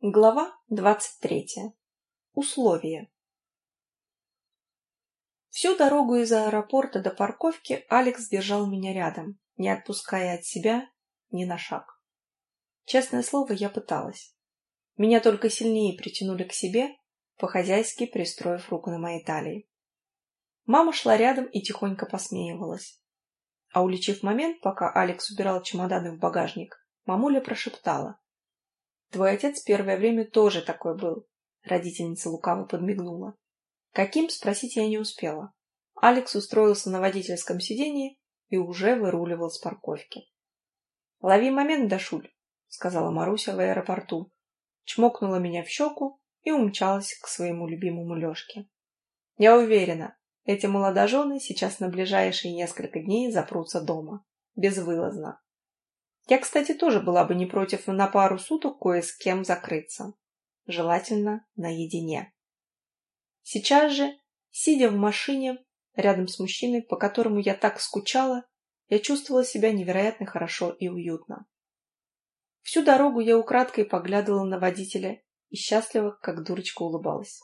Глава двадцать третья. Условия. Всю дорогу из аэропорта до парковки Алекс держал меня рядом, не отпуская от себя ни на шаг. Честное слово, я пыталась. Меня только сильнее притянули к себе, по-хозяйски пристроив руку на моей талии. Мама шла рядом и тихонько посмеивалась. А уличив момент, пока Алекс убирал чемоданы в багажник, мамуля прошептала. Твой отец первое время тоже такой был. Родительница лукаво подмигнула. Каким, спросить я не успела. Алекс устроился на водительском сиденье и уже выруливал с парковки. «Лови момент, Дашуль», — сказала Маруся в аэропорту, чмокнула меня в щеку и умчалась к своему любимому Лешке. «Я уверена, эти молодожены сейчас на ближайшие несколько дней запрутся дома. Безвылазно. Я, кстати, тоже была бы не против на пару суток кое с кем закрыться. Желательно наедине. Сейчас же, сидя в машине рядом с мужчиной, по которому я так скучала, я чувствовала себя невероятно хорошо и уютно. Всю дорогу я украдкой поглядывала на водителя и счастливо, как дурочка, улыбалась.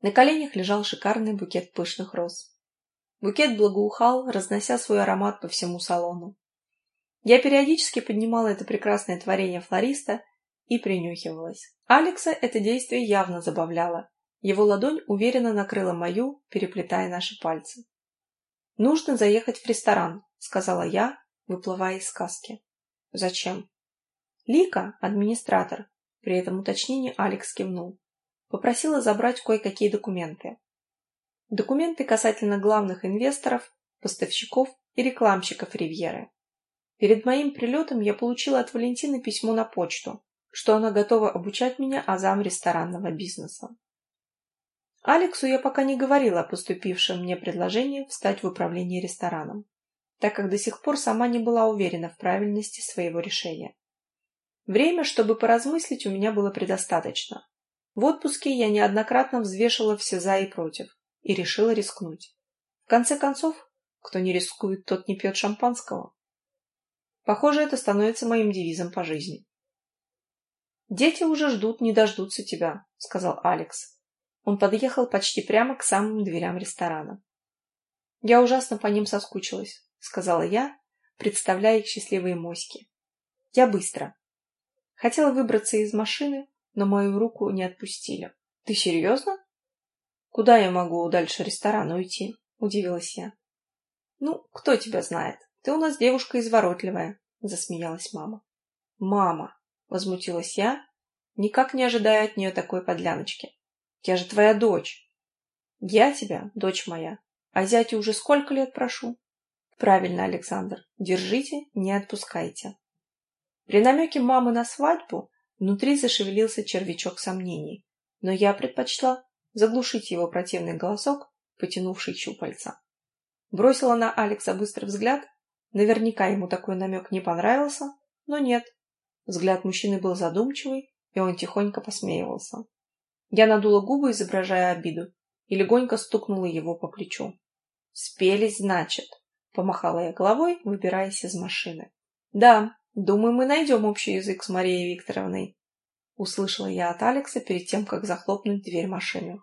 На коленях лежал шикарный букет пышных роз. Букет благоухал, разнося свой аромат по всему салону. Я периодически поднимала это прекрасное творение флориста и принюхивалась. Алекса это действие явно забавляло. Его ладонь уверенно накрыла мою, переплетая наши пальцы. «Нужно заехать в ресторан», — сказала я, выплывая из сказки. «Зачем?» «Лика, администратор», — при этом уточнении Алекс кивнул, попросила забрать кое-какие документы. Документы касательно главных инвесторов, поставщиков и рекламщиков Ривьеры. Перед моим прилетом я получила от Валентины письмо на почту, что она готова обучать меня азам ресторанного бизнеса. Алексу я пока не говорила о поступившем мне предложении встать в управление рестораном, так как до сих пор сама не была уверена в правильности своего решения. Время, чтобы поразмыслить, у меня было предостаточно. В отпуске я неоднократно взвешивала все «за» и «против» и решила рискнуть. В конце концов, кто не рискует, тот не пьет шампанского. Похоже, это становится моим девизом по жизни. «Дети уже ждут, не дождутся тебя», — сказал Алекс. Он подъехал почти прямо к самым дверям ресторана. «Я ужасно по ним соскучилась», — сказала я, представляя их счастливые моськи. «Я быстро». Хотела выбраться из машины, но мою руку не отпустили. «Ты серьезно?» «Куда я могу дальше ресторана уйти?» — удивилась я. «Ну, кто тебя знает?» Ты у нас девушка изворотливая, засмеялась мама. Мама, возмутилась я, никак не ожидая от нее такой подляночки. Я же твоя дочь. Я тебя, дочь моя. А зятю уже сколько лет прошу? Правильно, Александр. Держите, не отпускайте. При намеке мамы на свадьбу внутри зашевелился червячок сомнений, но я предпочла заглушить его противный голосок, потянувший щупальца. Бросила на Алекса быстрый взгляд Наверняка ему такой намек не понравился, но нет. Взгляд мужчины был задумчивый, и он тихонько посмеивался. Я надула губы, изображая обиду, и легонько стукнула его по плечу. «Спелись, значит», — помахала я головой, выбираясь из машины. «Да, думаю, мы найдем общий язык с Марией Викторовной», — услышала я от Алекса перед тем, как захлопнуть дверь машины.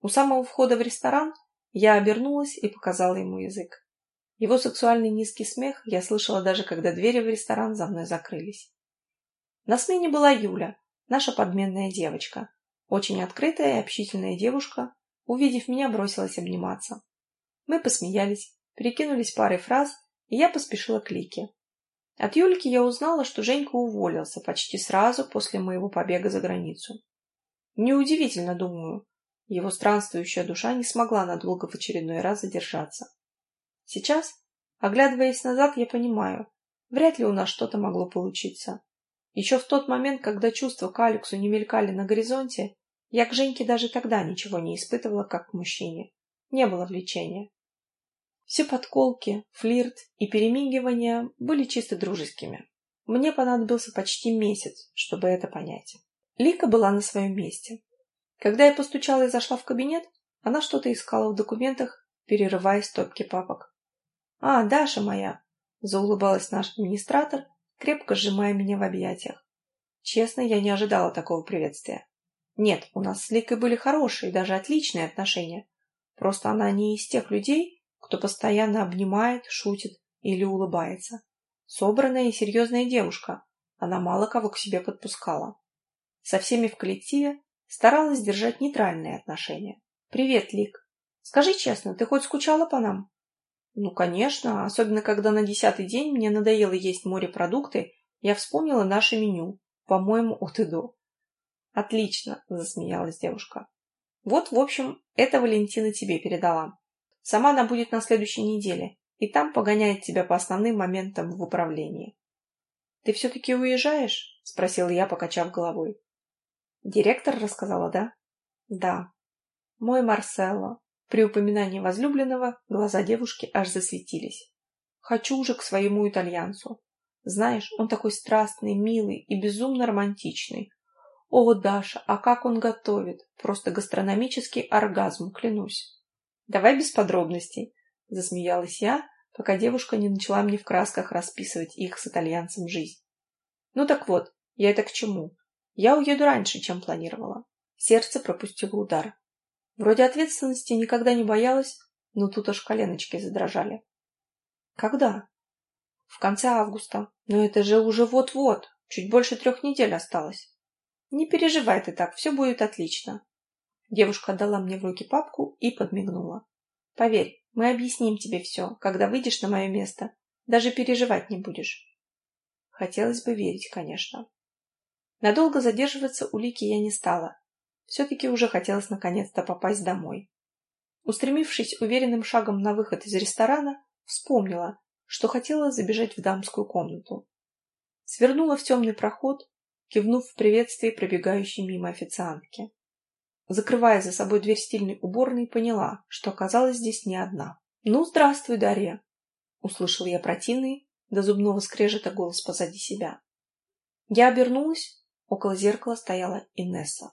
У самого входа в ресторан я обернулась и показала ему язык. Его сексуальный низкий смех я слышала даже, когда двери в ресторан за мной закрылись. На смене была Юля, наша подменная девочка. Очень открытая и общительная девушка, увидев меня, бросилась обниматься. Мы посмеялись, перекинулись парой фраз, и я поспешила к Лике. От Юльки я узнала, что Женька уволился почти сразу после моего побега за границу. Неудивительно, думаю, его странствующая душа не смогла надолго в очередной раз задержаться. Сейчас, оглядываясь назад, я понимаю, вряд ли у нас что-то могло получиться. Еще в тот момент, когда чувства к Алексу не мелькали на горизонте, я к Женьке даже тогда ничего не испытывала, как к мужчине. Не было влечения. Все подколки, флирт и перемигивания были чисто дружескими. Мне понадобился почти месяц, чтобы это понять. Лика была на своем месте. Когда я постучала и зашла в кабинет, она что-то искала в документах, перерывая стопки папок. «А, Даша моя!» — заулыбалась наш администратор, крепко сжимая меня в объятиях. Честно, я не ожидала такого приветствия. Нет, у нас с Ликой были хорошие, даже отличные отношения. Просто она не из тех людей, кто постоянно обнимает, шутит или улыбается. Собранная и серьезная девушка, она мало кого к себе подпускала. Со всеми в коллективе старалась держать нейтральные отношения. «Привет, Лик. Скажи честно, ты хоть скучала по нам?» «Ну, конечно, особенно когда на десятый день мне надоело есть морепродукты, я вспомнила наше меню, по-моему, от и до». «Отлично», — засмеялась девушка. «Вот, в общем, это Валентина тебе передала. Сама она будет на следующей неделе, и там погоняет тебя по основным моментам в управлении. «Ты все-таки уезжаешь?» — спросил я, покачав головой. «Директор рассказала, да?» «Да». «Мой Марселло». При упоминании возлюбленного глаза девушки аж засветились. «Хочу уже к своему итальянцу. Знаешь, он такой страстный, милый и безумно романтичный. О, Даша, а как он готовит! Просто гастрономический оргазм, клянусь!» «Давай без подробностей», — засмеялась я, пока девушка не начала мне в красках расписывать их с итальянцем жизнь. Ну так вот, я это к чему? Я уеду раньше, чем планировала. Сердце пропустило удар. Вроде ответственности никогда не боялась, но тут аж коленочки задрожали. Когда? В конце августа. Но это же уже вот-вот. Чуть больше трех недель осталось. Не переживай ты так, все будет отлично. Девушка отдала мне в руки папку и подмигнула. Поверь, мы объясним тебе все, когда выйдешь на мое место. Даже переживать не будешь. Хотелось бы верить, конечно. Надолго задерживаться у Лики я не стала. Все-таки уже хотелось наконец-то попасть домой. Устремившись уверенным шагом на выход из ресторана, вспомнила, что хотела забежать в дамскую комнату. Свернула в темный проход, кивнув в приветствии пробегающей мимо официантки. Закрывая за собой дверь стильной уборной, поняла, что оказалась здесь не одна. «Ну, здравствуй, Дарья!» Услышал я противный, до зубного скрежета голос позади себя. Я обернулась, около зеркала стояла Инесса.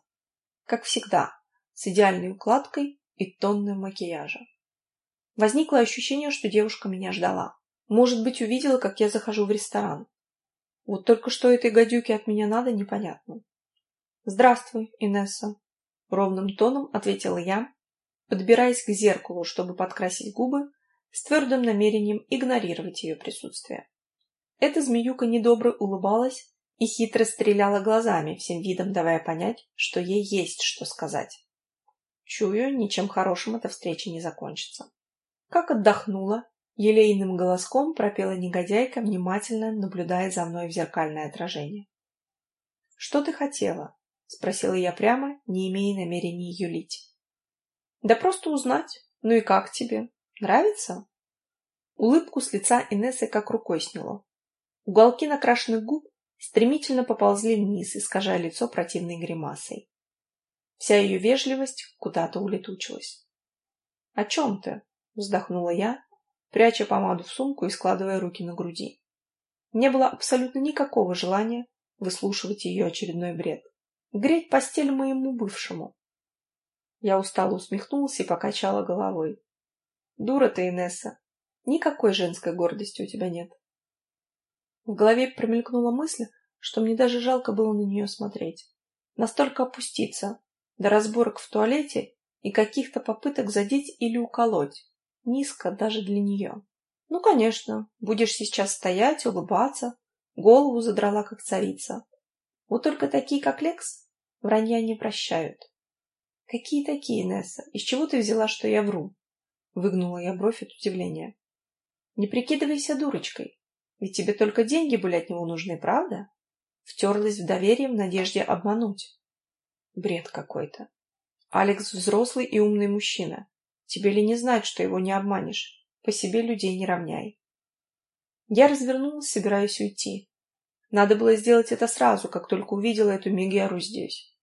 Как всегда, с идеальной укладкой и тонной макияжа. Возникло ощущение, что девушка меня ждала. Может быть, увидела, как я захожу в ресторан. Вот только что этой гадюке от меня надо, непонятно. «Здравствуй, Инесса», Ровным тоном ответила я, подбираясь к зеркалу, чтобы подкрасить губы, с твердым намерением игнорировать ее присутствие. Эта змеюка недобро улыбалась и хитро стреляла глазами, всем видом давая понять, что ей есть что сказать. Чую, ничем хорошим эта встреча не закончится. Как отдохнула, елейным голоском пропела негодяйка, внимательно наблюдая за мной в зеркальное отражение. «Что ты хотела?» — спросила я прямо, не имея намерения юлить. «Да просто узнать. Ну и как тебе? Нравится?» Улыбку с лица Инессы как рукой сняло. Уголки накрашенных губ стремительно поползли вниз, искажая лицо противной гримасой. Вся ее вежливость куда-то улетучилась. «О чем ты?» — вздохнула я, пряча помаду в сумку и складывая руки на груди. Не было абсолютно никакого желания выслушивать ее очередной бред. Греть постель моему бывшему. Я устало усмехнулась и покачала головой. Дура ты, Инесса. Никакой женской гордости у тебя нет. В голове промелькнула мысль, что мне даже жалко было на нее смотреть. Настолько опуститься, до разборок в туалете и каких-то попыток задеть или уколоть. Низко даже для нее. Ну, конечно, будешь сейчас стоять, улыбаться, голову задрала, как царица, вот только такие, как Лекс, вранья не прощают. Какие такие, Несса? Из чего ты взяла, что я вру? Выгнула я бровь от удивления. Не прикидывайся дурочкой. Ведь тебе только деньги были от него нужны, правда? Втерлась в доверие в надежде обмануть. Бред какой-то. Алекс взрослый и умный мужчина. Тебе ли не знать, что его не обманешь? По себе людей не равняй. Я развернулась, собираясь уйти. Надо было сделать это сразу, как только увидела эту Мегеру здесь.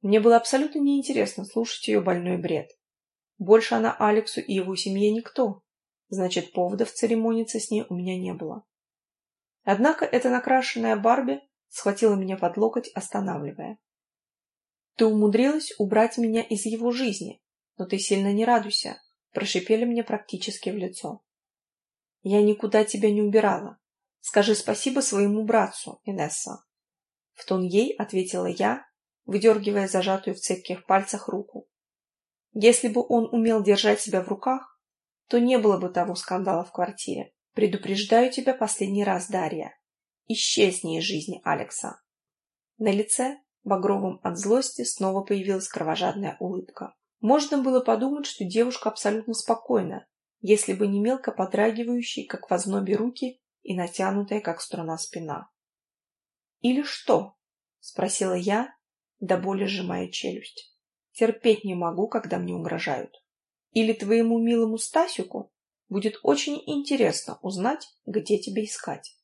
Мне было абсолютно неинтересно слушать ее больной бред. Больше она Алексу и его семье никто. Значит, поводов церемониться с ней у меня не было. Однако эта накрашенная Барби схватила меня под локоть, останавливая. «Ты умудрилась убрать меня из его жизни, но ты сильно не радуйся», прошипели мне практически в лицо. «Я никуда тебя не убирала. Скажи спасибо своему братцу, Инесса. В тон ей ответила я, выдергивая зажатую в цепких пальцах руку. Если бы он умел держать себя в руках, то не было бы того скандала в квартире. Предупреждаю тебя последний раз, Дарья. Исчезни из жизни Алекса. На лице, багровым от злости, снова появилась кровожадная улыбка. Можно было подумать, что девушка абсолютно спокойна, если бы не мелко подрагивающие, как в ознобе руки, и натянутая, как струна спина. «Или что?» — спросила я, до боли сжимая челюсть. «Терпеть не могу, когда мне угрожают. Или твоему милому Стасику будет очень интересно узнать, где тебя искать.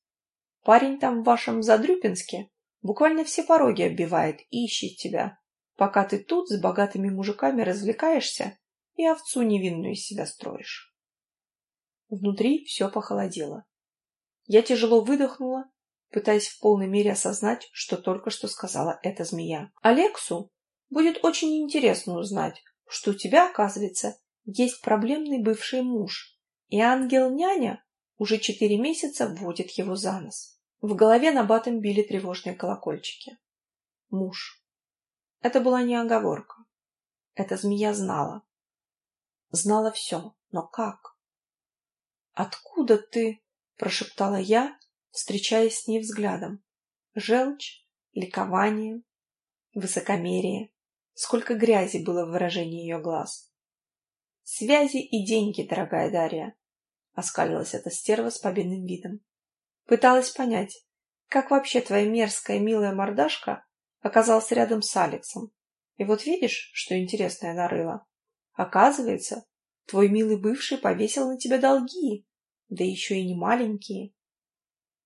Парень там в вашем Задрюпинске буквально все пороги оббивает и ищет тебя, пока ты тут с богатыми мужиками развлекаешься и овцу невинную из себя строишь». Внутри все похолодело. Я тяжело выдохнула, пытаясь в полной мере осознать, что только что сказала эта змея. Алексу будет очень интересно узнать, что у тебя, оказывается, есть проблемный бывший муж, и ангел-няня уже четыре месяца вводит его за нос. В голове на батом били тревожные колокольчики. Муж. Это была не оговорка. Эта змея знала. Знала все, но как? «Откуда ты?» — прошептала я, встречаясь с ней взглядом. Желчь, ликование, высокомерие. Сколько грязи было в выражении ее глаз. «Связи и деньги, дорогая Дарья!» — оскалилась эта стерва с победным видом. Пыталась понять, как вообще твоя мерзкая милая мордашка оказалась рядом с Алексом. И вот видишь, что интересное нарыла? Оказывается, твой милый бывший повесил на тебя долги, да еще и не маленькие.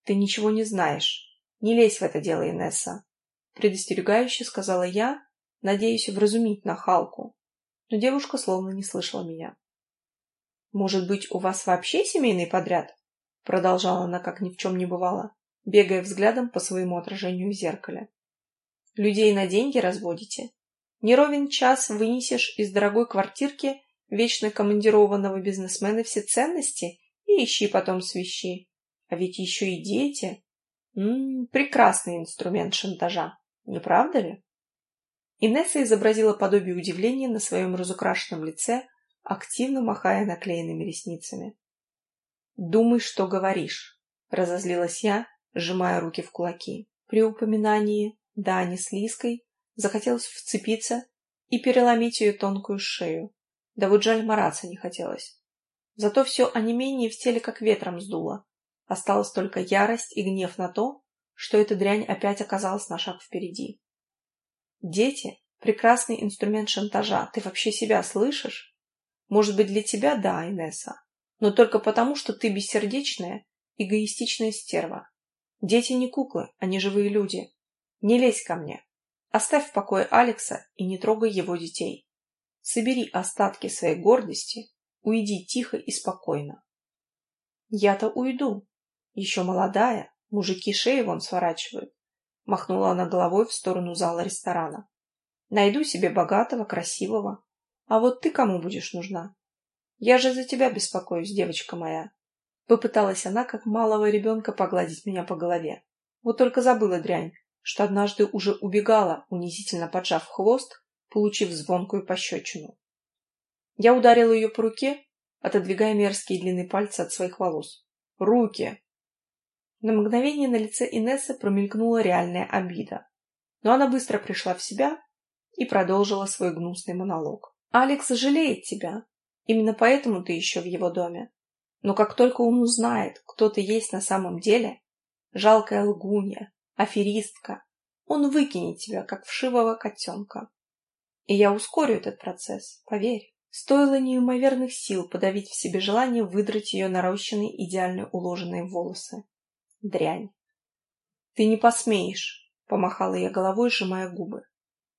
Ты ничего не знаешь. Не лезь в это дело, Инесса. Предостерегающе сказала я, надеясь вразумить нахалку. Но девушка словно не слышала меня. «Может быть, у вас вообще семейный подряд?» Продолжала она, как ни в чем не бывало, бегая взглядом по своему отражению в зеркале. «Людей на деньги разводите? Не час вынесешь из дорогой квартирки вечно командированного бизнесмена все ценности и ищи потом свищи. А ведь еще и дети. М -м, прекрасный инструмент шантажа, не правда ли? Инесса изобразила подобие удивления на своем разукрашенном лице, активно махая наклеенными ресницами. «Думай, что говоришь», — разозлилась я, сжимая руки в кулаки. При упоминании Дани с Лиской захотелось вцепиться и переломить ее тонкую шею. Да вот жаль мараться не хотелось. Зато все онемение в теле как ветром сдуло. Осталась только ярость и гнев на то, что эта дрянь опять оказалась на шаг впереди. Дети — прекрасный инструмент шантажа. Ты вообще себя слышишь? Может быть, для тебя — да, Инесса. Но только потому, что ты бессердечная, эгоистичная стерва. Дети не куклы, они живые люди. Не лезь ко мне. Оставь в покое Алекса и не трогай его детей. Собери остатки своей гордости Уйди тихо и спокойно. Я-то уйду. Еще молодая, мужики шеи вон сворачивают. Махнула она головой в сторону зала ресторана. Найду себе богатого, красивого. А вот ты кому будешь нужна? Я же за тебя беспокоюсь, девочка моя. Попыталась она, как малого ребенка, погладить меня по голове. Вот только забыла дрянь, что однажды уже убегала, унизительно поджав хвост, получив звонкую пощечину. Я ударил ее по руке, отодвигая мерзкие длинные пальцы от своих волос. «Руки!» На мгновение на лице Инессы промелькнула реальная обида. Но она быстро пришла в себя и продолжила свой гнусный монолог. «Алекс жалеет тебя. Именно поэтому ты еще в его доме. Но как только он узнает, кто ты есть на самом деле, жалкая лгунья, аферистка, он выкинет тебя, как вшивого котенка. И я ускорю этот процесс, поверь. Стоило неимоверных сил подавить в себе желание выдрать ее нарощенные, идеально уложенные волосы. Дрянь. «Ты не посмеешь!» — помахала я головой, сжимая губы.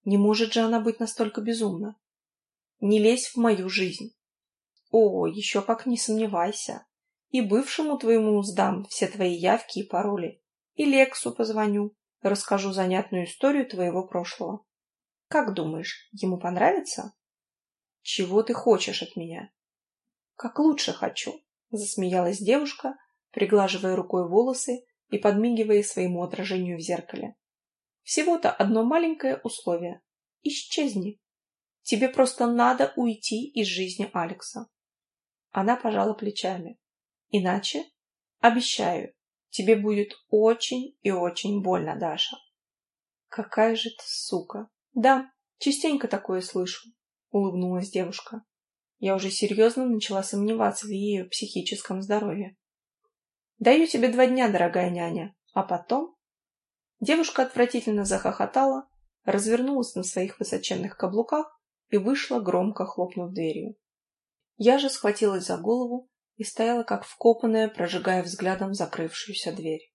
«Не может же она быть настолько безумна!» «Не лезь в мою жизнь!» «О, еще как не сомневайся! И бывшему твоему сдам все твои явки и пароли, и Лексу позвоню, расскажу занятную историю твоего прошлого. Как думаешь, ему понравится?» Чего ты хочешь от меня? Как лучше хочу, засмеялась девушка, приглаживая рукой волосы и подмигивая своему отражению в зеркале. Всего-то одно маленькое условие. Исчезни. Тебе просто надо уйти из жизни Алекса. Она пожала плечами. Иначе, обещаю, тебе будет очень и очень больно, Даша. Какая же ты сука. Да, частенько такое слышу, улыбнулась девушка. Я уже серьезно начала сомневаться в ее психическом здоровье. Даю тебе два дня, дорогая няня, а потом... Девушка отвратительно захохотала, развернулась на своих высоченных каблуках и вышла, громко хлопнув дверью. Я же схватилась за голову и стояла как вкопанная, прожигая взглядом закрывшуюся дверь.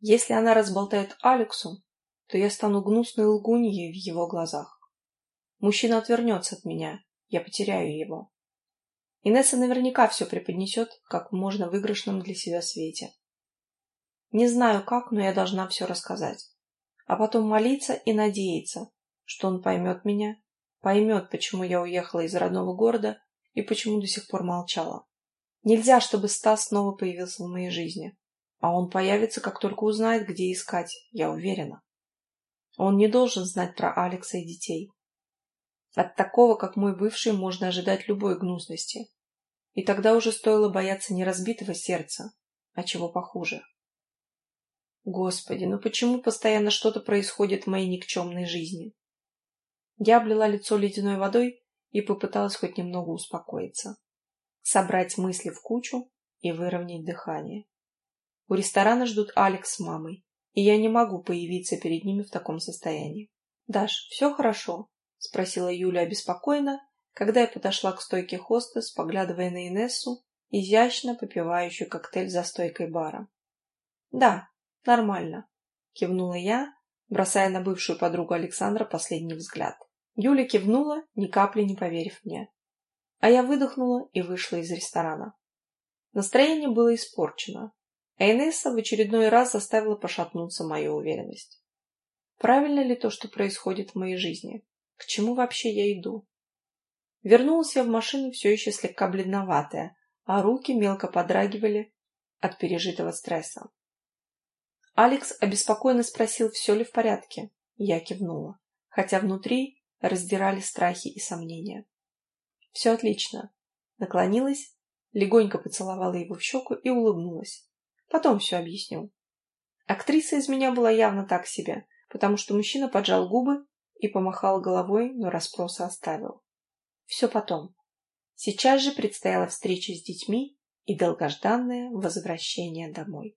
Если она разболтает Алексу, то я стану гнусной лгуньей в его глазах. Мужчина отвернется от меня, я потеряю его. Инесса наверняка все преподнесет, как можно выигрышном для себя свете. Не знаю как, но я должна все рассказать. А потом молиться и надеяться, что он поймет меня, поймет, почему я уехала из родного города и почему до сих пор молчала. Нельзя, чтобы Стас снова появился в моей жизни. А он появится, как только узнает, где искать, я уверена. Он не должен знать про Алекса и детей. От такого, как мой бывший, можно ожидать любой гнусности. И тогда уже стоило бояться не разбитого сердца, а чего похуже. Господи, ну почему постоянно что-то происходит в моей никчемной жизни? Я облила лицо ледяной водой и попыталась хоть немного успокоиться. Собрать мысли в кучу и выровнять дыхание. У ресторана ждут Алекс с мамой, и я не могу появиться перед ними в таком состоянии. «Даш, все хорошо?» — спросила Юля обеспокоенно, когда я подошла к стойке хостес, поглядывая на Инессу, изящно попивающую коктейль за стойкой бара. «Да, нормально», — кивнула я, бросая на бывшую подругу Александра последний взгляд. Юля кивнула, ни капли не поверив мне. А я выдохнула и вышла из ресторана. Настроение было испорчено, а Инесса в очередной раз заставила пошатнуться мою уверенность. Правильно ли то, что происходит в моей жизни? К чему вообще я иду? Вернулась я в машину все еще слегка бледноватая, а руки мелко подрагивали от пережитого стресса. Алекс обеспокоенно спросил, все ли в порядке. Я кивнула, хотя внутри раздирали страхи и сомнения. «Все отлично». Наклонилась, легонько поцеловала его в щеку и улыбнулась. Потом все объясню. Актриса из меня была явно так себе, потому что мужчина поджал губы и помахал головой, но расспросы оставил. Все потом. Сейчас же предстояла встреча с детьми и долгожданное возвращение домой.